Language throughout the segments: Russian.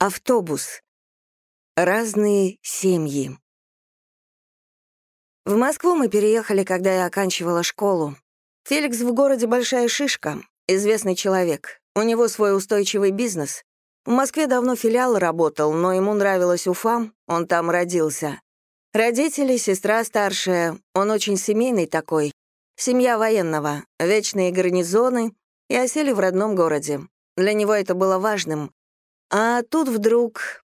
Автобус. Разные семьи. В Москву мы переехали, когда я оканчивала школу. Феликс в городе большая шишка, известный человек. У него свой устойчивый бизнес. В Москве давно филиал работал, но ему нравилась Уфа, он там родился. Родители, сестра старшая, он очень семейный такой. Семья военного, вечные гарнизоны и осели в родном городе. Для него это было важным. А тут вдруг...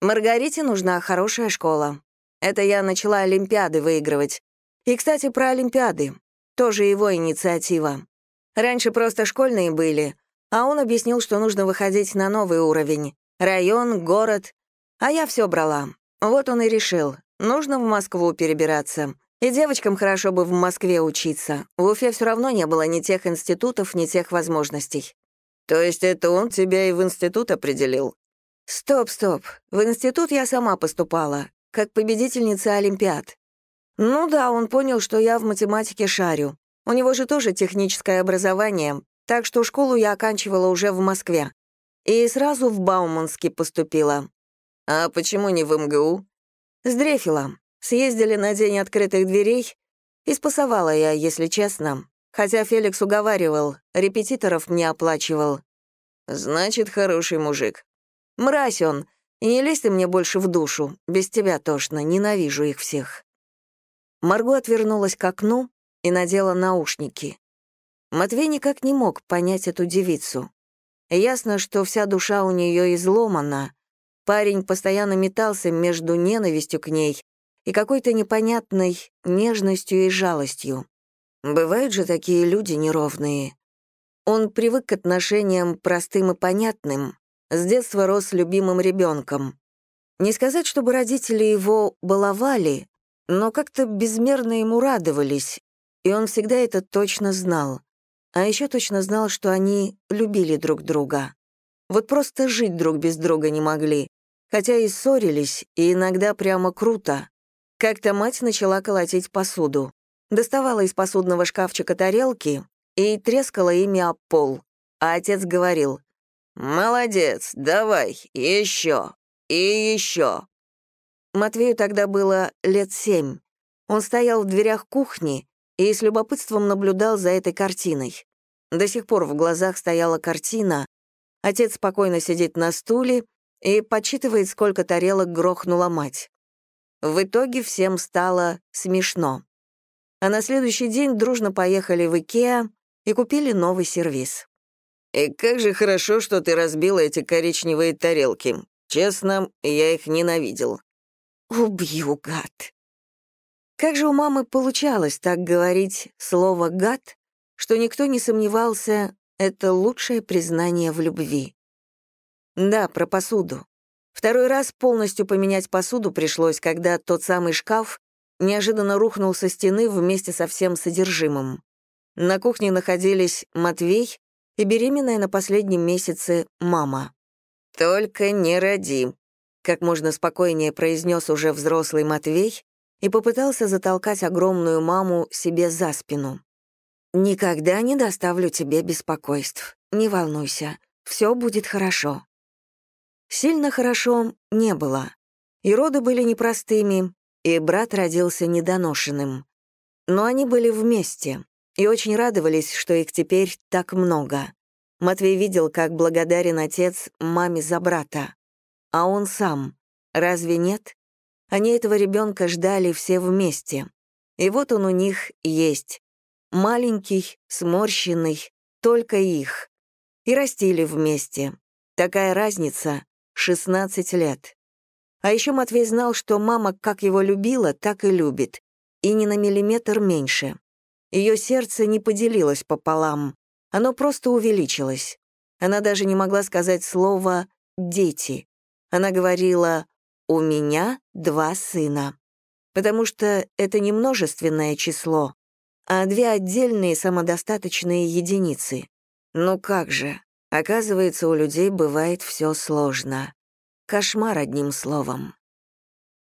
Маргарите нужна хорошая школа. Это я начала Олимпиады выигрывать. И, кстати, про Олимпиады. Тоже его инициатива. Раньше просто школьные были, а он объяснил, что нужно выходить на новый уровень. Район, город. А я все брала. Вот он и решил. Нужно в Москву перебираться. И девочкам хорошо бы в Москве учиться. В Уфе все равно не было ни тех институтов, ни тех возможностей. То есть это он тебя и в институт определил? Стоп, стоп. В институт я сама поступала, как победительница Олимпиад. Ну да, он понял, что я в математике шарю. У него же тоже техническое образование, так что школу я оканчивала уже в Москве. И сразу в Бауманский поступила. А почему не в МГУ? Сдрефила. Съездили на день открытых дверей, и спасовала я, если честно. Хотя Феликс уговаривал, репетиторов мне оплачивал. Значит, хороший мужик. Мразь он. И не лезь ты мне больше в душу. Без тебя тошно, ненавижу их всех. Марго отвернулась к окну и надела наушники. Матвей никак не мог понять эту девицу. Ясно, что вся душа у нее изломана. Парень постоянно метался между ненавистью к ней и какой-то непонятной нежностью и жалостью. Бывают же такие люди неровные. Он привык к отношениям простым и понятным, с детства рос любимым ребенком. Не сказать, чтобы родители его баловали, но как-то безмерно ему радовались, и он всегда это точно знал. А еще точно знал, что они любили друг друга. Вот просто жить друг без друга не могли, хотя и ссорились, и иногда прямо круто. Как-то мать начала колотить посуду доставала из посудного шкафчика тарелки и трескала ими об пол, а отец говорил «Молодец, давай, еще и еще». Матвею тогда было лет семь. Он стоял в дверях кухни и с любопытством наблюдал за этой картиной. До сих пор в глазах стояла картина. Отец спокойно сидит на стуле и подсчитывает, сколько тарелок грохнула мать. В итоге всем стало смешно а на следующий день дружно поехали в Икеа и купили новый сервиз. «И как же хорошо, что ты разбила эти коричневые тарелки. Честно, я их ненавидел». «Убью, гад». Как же у мамы получалось так говорить слово «гад», что никто не сомневался, это лучшее признание в любви. Да, про посуду. Второй раз полностью поменять посуду пришлось, когда тот самый шкаф неожиданно рухнул со стены вместе со всем содержимым. На кухне находились Матвей и беременная на последнем месяце мама. «Только не роди», — как можно спокойнее произнес уже взрослый Матвей и попытался затолкать огромную маму себе за спину. «Никогда не доставлю тебе беспокойств. Не волнуйся, все будет хорошо». Сильно хорошо не было. И роды были непростыми, и брат родился недоношенным. Но они были вместе и очень радовались, что их теперь так много. Матвей видел, как благодарен отец маме за брата. А он сам. Разве нет? Они этого ребенка ждали все вместе. И вот он у них есть. Маленький, сморщенный, только их. И растили вместе. Такая разница — 16 лет. А еще Матвей знал, что мама как его любила, так и любит, и ни на миллиметр меньше. Ее сердце не поделилось пополам, оно просто увеличилось. Она даже не могла сказать слово «дети». Она говорила «у меня два сына», потому что это не множественное число, а две отдельные самодостаточные единицы. Ну как же, оказывается, у людей бывает все сложно. Кошмар одним словом.